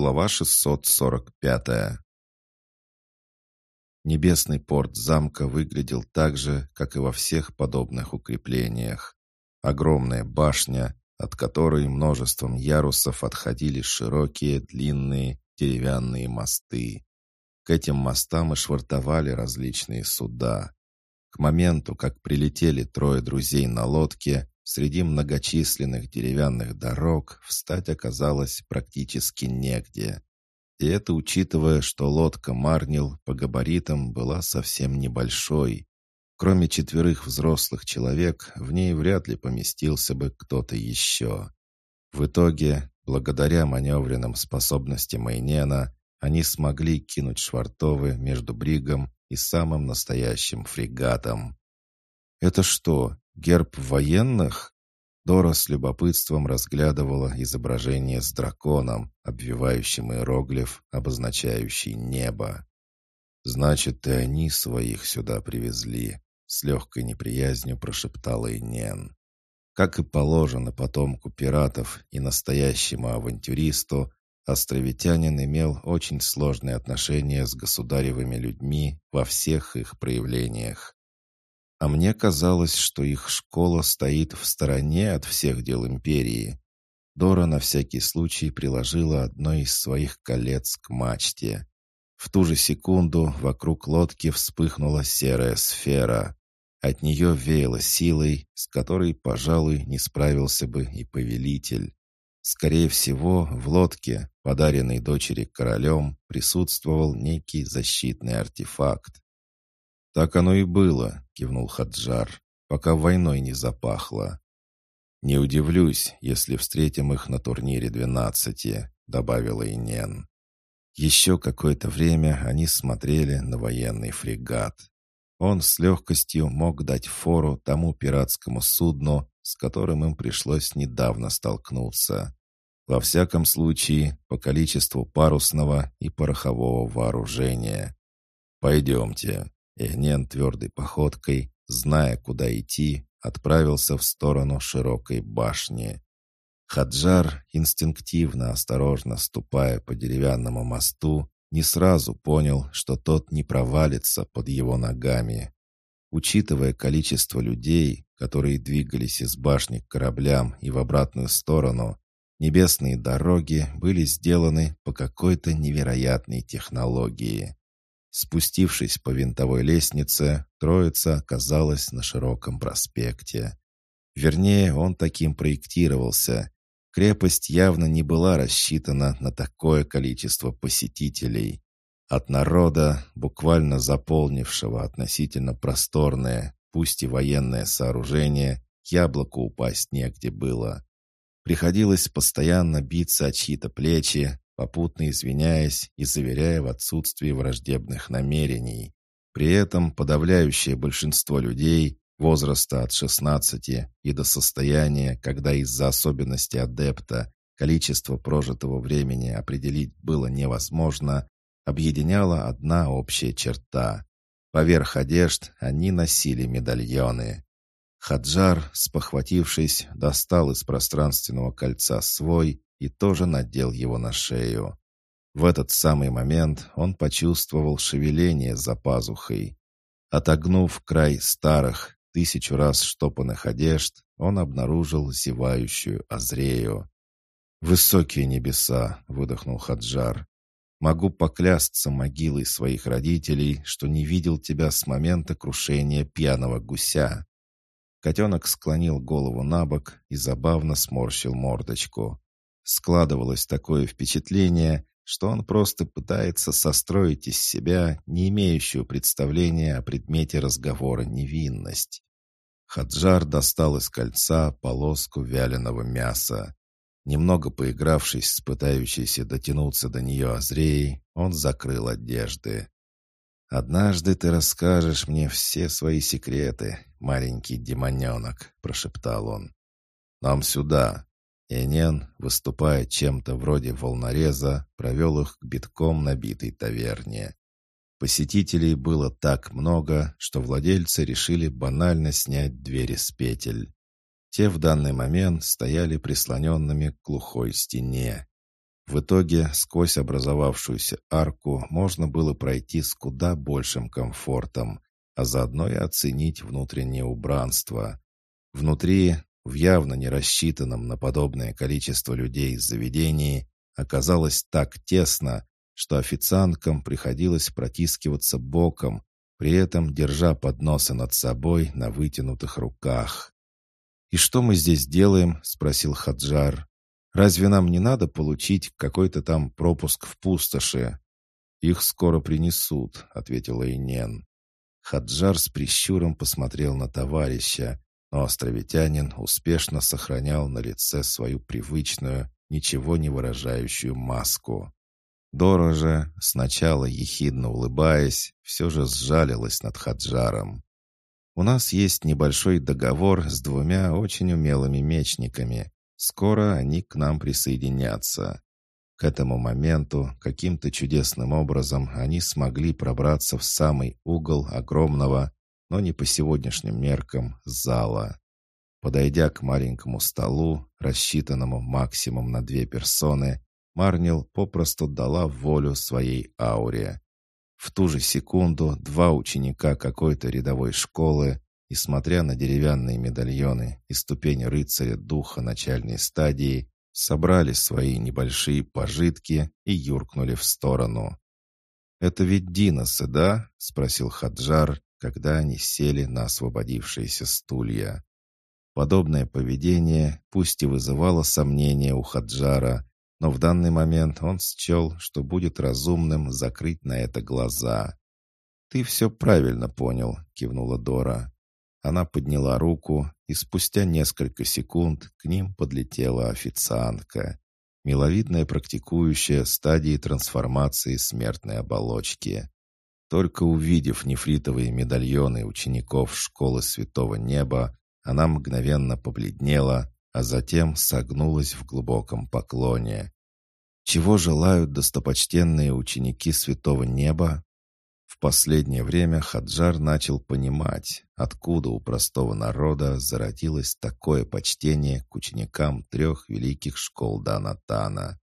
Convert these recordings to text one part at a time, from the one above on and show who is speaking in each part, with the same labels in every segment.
Speaker 1: Глава 645 Небесный порт замка выглядел так же, как и во всех подобных укреплениях. Огромная башня, от которой множеством ярусов отходили широкие, длинные деревянные мосты. К этим мостам и швартовали различные суда. К моменту, как прилетели трое друзей на лодке, Среди многочисленных деревянных дорог встать оказалось практически негде. И это учитывая, что лодка «Марнил» по габаритам была совсем небольшой. Кроме четверых взрослых человек, в ней вряд ли поместился бы кто-то еще. В итоге, благодаря маневренным способностям Майнена, они смогли кинуть швартовы между Бригом и самым настоящим фрегатом. «Это что, Герб военных? Дора с любопытством разглядывала изображение с драконом, обвивающим иероглиф, обозначающий небо. «Значит, и они своих сюда привезли», — с легкой неприязнью прошептала Инен. Как и положено потомку пиратов и настоящему авантюристу, островитянин имел очень сложные отношения с государевыми людьми во всех их проявлениях. А мне казалось, что их школа стоит в стороне от всех дел империи. Дора на всякий случай приложила одно из своих колец к мачте. В ту же секунду вокруг лодки вспыхнула серая сфера. От нее веяло силой, с которой, пожалуй, не справился бы и повелитель. Скорее всего, в лодке, подаренной дочери королем, присутствовал некий защитный артефакт. «Так оно и было», — кивнул Хаджар, «пока войной не запахло». «Не удивлюсь, если встретим их на турнире двенадцати», — добавила Инен. Еще какое-то время они смотрели на военный фрегат. Он с легкостью мог дать фору тому пиратскому судну, с которым им пришлось недавно столкнуться. Во всяком случае, по количеству парусного и порохового вооружения. «Пойдемте», Игнен твердой походкой, зная, куда идти, отправился в сторону широкой башни. Хаджар, инстинктивно осторожно ступая по деревянному мосту, не сразу понял, что тот не провалится под его ногами. Учитывая количество людей, которые двигались из башни к кораблям и в обратную сторону, небесные дороги были сделаны по какой-то невероятной технологии. Спустившись по винтовой лестнице, троица оказалась на широком проспекте. Вернее, он таким проектировался. Крепость явно не была рассчитана на такое количество посетителей. От народа, буквально заполнившего относительно просторное, пусть и военное сооружение, яблоку упасть негде было. Приходилось постоянно биться о чьи-то плечи, попутно извиняясь и заверяя в отсутствии враждебных намерений. При этом подавляющее большинство людей возраста от 16 и до состояния, когда из-за особенностей адепта количество прожитого времени определить было невозможно, объединяла одна общая черта. Поверх одежд они носили медальоны. Хаджар, спохватившись, достал из пространственного кольца свой и тоже надел его на шею. В этот самый момент он почувствовал шевеление за пазухой. Отогнув край старых, тысячу раз штопанных одежд, он обнаружил зевающую Азрею. «Высокие небеса!» — выдохнул Хаджар. «Могу поклясться могилой своих родителей, что не видел тебя с момента крушения пьяного гуся». Котенок склонил голову на бок и забавно сморщил мордочку. Складывалось такое впечатление, что он просто пытается состроить из себя не имеющую представления о предмете разговора невинность. Хаджар достал из кольца полоску вяленого мяса. Немного поигравшись с пытающейся дотянуться до нее Азреей, он закрыл одежды. «Однажды ты расскажешь мне все свои секреты, маленький демоненок», — прошептал он. «Нам сюда», Энен, выступая чем-то вроде волнореза, провел их к битком набитой таверне. Посетителей было так много, что владельцы решили банально снять двери с петель. Те в данный момент стояли прислоненными к глухой стене. В итоге, сквозь образовавшуюся арку можно было пройти с куда большим комфортом, а заодно и оценить внутреннее убранство. Внутри, в явно не рассчитанном на подобное количество людей заведении, оказалось так тесно, что официанткам приходилось протискиваться боком, при этом держа подносы над собой на вытянутых руках. «И что мы здесь делаем?» — спросил Хаджар. Разве нам не надо получить какой-то там пропуск в пустоши?» «Их скоро принесут», — ответила Инен. Хаджар с прищуром посмотрел на товарища, но островитянин успешно сохранял на лице свою привычную, ничего не выражающую маску. Дора же, сначала ехидно улыбаясь, все же сжалилась над Хаджаром. «У нас есть небольшой договор с двумя очень умелыми мечниками, Скоро они к нам присоединятся. К этому моменту каким-то чудесным образом они смогли пробраться в самый угол огромного, но не по сегодняшним меркам, зала. Подойдя к маленькому столу, рассчитанному максимум на две персоны, Марнил попросту дала волю своей ауре. В ту же секунду два ученика какой-то рядовой школы и, смотря на деревянные медальоны и ступени рыцаря духа начальной стадии, собрали свои небольшие пожитки и юркнули в сторону. «Это ведь Диносы, да?» — спросил Хаджар, когда они сели на освободившиеся стулья. Подобное поведение пусть и вызывало сомнения у Хаджара, но в данный момент он счел, что будет разумным закрыть на это глаза. «Ты все правильно понял», — кивнула Дора. Она подняла руку, и спустя несколько секунд к ним подлетела официантка, миловидная практикующая стадии трансформации смертной оболочки. Только увидев нефритовые медальоны учеников школы Святого Неба, она мгновенно побледнела, а затем согнулась в глубоком поклоне. Чего желают достопочтенные ученики Святого Неба? В последнее время Хаджар начал понимать, откуда у простого народа зародилось такое почтение к ученикам трех великих школ Данатана,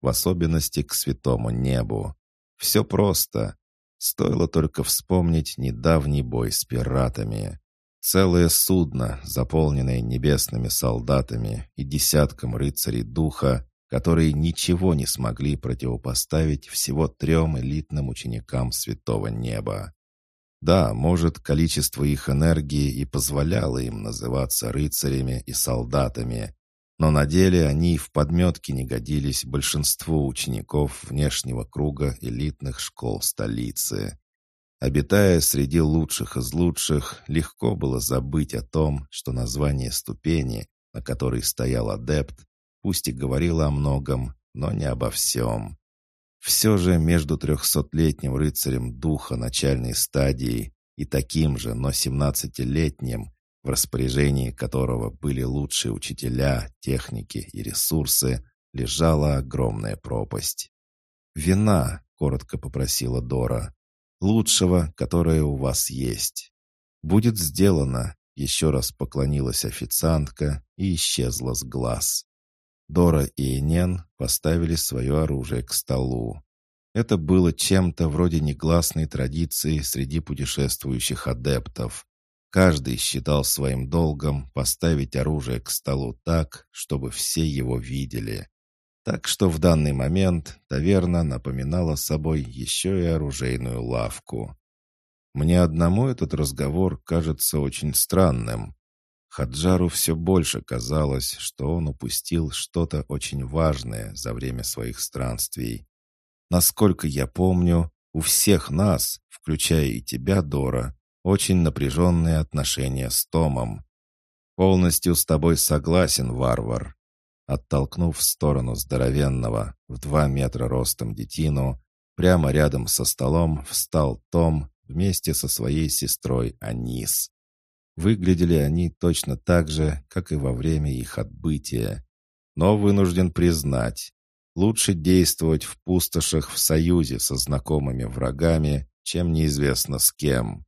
Speaker 1: в особенности к святому небу. Все просто. Стоило только вспомнить недавний бой с пиратами. Целое судно, заполненное небесными солдатами и десятком рыцарей духа, которые ничего не смогли противопоставить всего трем элитным ученикам Святого Неба. Да, может, количество их энергии и позволяло им называться рыцарями и солдатами, но на деле они в подметке не годились большинству учеников внешнего круга элитных школ столицы. Обитая среди лучших из лучших, легко было забыть о том, что название ступени, на которой стоял адепт, пусть и говорила о многом, но не обо всем. Все же между трехсотлетним рыцарем духа начальной стадии и таким же, но семнадцатилетним, в распоряжении которого были лучшие учителя, техники и ресурсы, лежала огромная пропасть. «Вина», — коротко попросила Дора, — «лучшего, которое у вас есть». «Будет сделано», — еще раз поклонилась официантка и исчезла с глаз. Дора и Энен поставили свое оружие к столу. Это было чем-то вроде негласной традиции среди путешествующих адептов. Каждый считал своим долгом поставить оружие к столу так, чтобы все его видели. Так что в данный момент таверна напоминала собой еще и оружейную лавку. Мне одному этот разговор кажется очень странным. Хаджару все больше казалось, что он упустил что-то очень важное за время своих странствий. Насколько я помню, у всех нас, включая и тебя, Дора, очень напряженные отношения с Томом. Полностью с тобой согласен, варвар. Оттолкнув в сторону здоровенного, в два метра ростом детину, прямо рядом со столом встал Том вместе со своей сестрой Анис. Выглядели они точно так же, как и во время их отбытия. Но вынужден признать, лучше действовать в пустошах в союзе со знакомыми врагами, чем неизвестно с кем.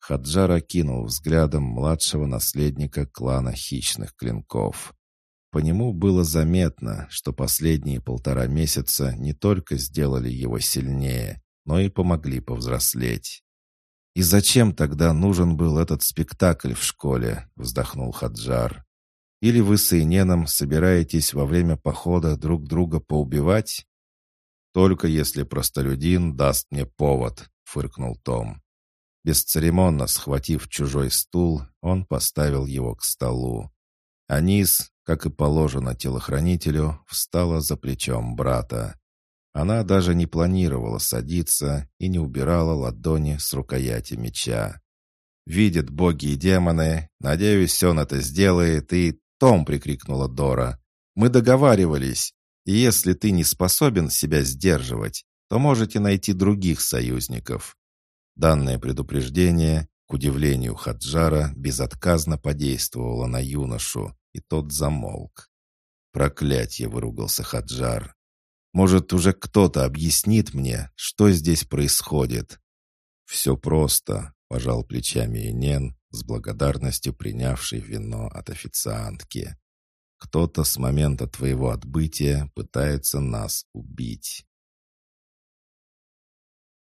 Speaker 1: Хаджар окинул взглядом младшего наследника клана хищных клинков. По нему было заметно, что последние полтора месяца не только сделали его сильнее, но и помогли повзрослеть. «И зачем тогда нужен был этот спектакль в школе?» — вздохнул Хаджар. «Или вы с Иненом собираетесь во время похода друг друга поубивать?» «Только если простолюдин даст мне повод», — фыркнул Том. Бесцеремонно схватив чужой стул, он поставил его к столу. Анис, как и положено телохранителю, встала за плечом брата. Она даже не планировала садиться и не убирала ладони с рукояти меча. «Видят боги и демоны. Надеюсь, он это сделает, и...» «Том!» — прикрикнула Дора. «Мы договаривались, и если ты не способен себя сдерживать, то можете найти других союзников». Данное предупреждение, к удивлению Хаджара, безотказно подействовало на юношу, и тот замолк. «Проклятье!» — выругался Хаджар. Может, уже кто-то объяснит мне, что здесь происходит?» «Все просто», — пожал плечами Инен, с благодарностью принявший вино от официантки. «Кто-то с момента твоего отбытия пытается нас убить».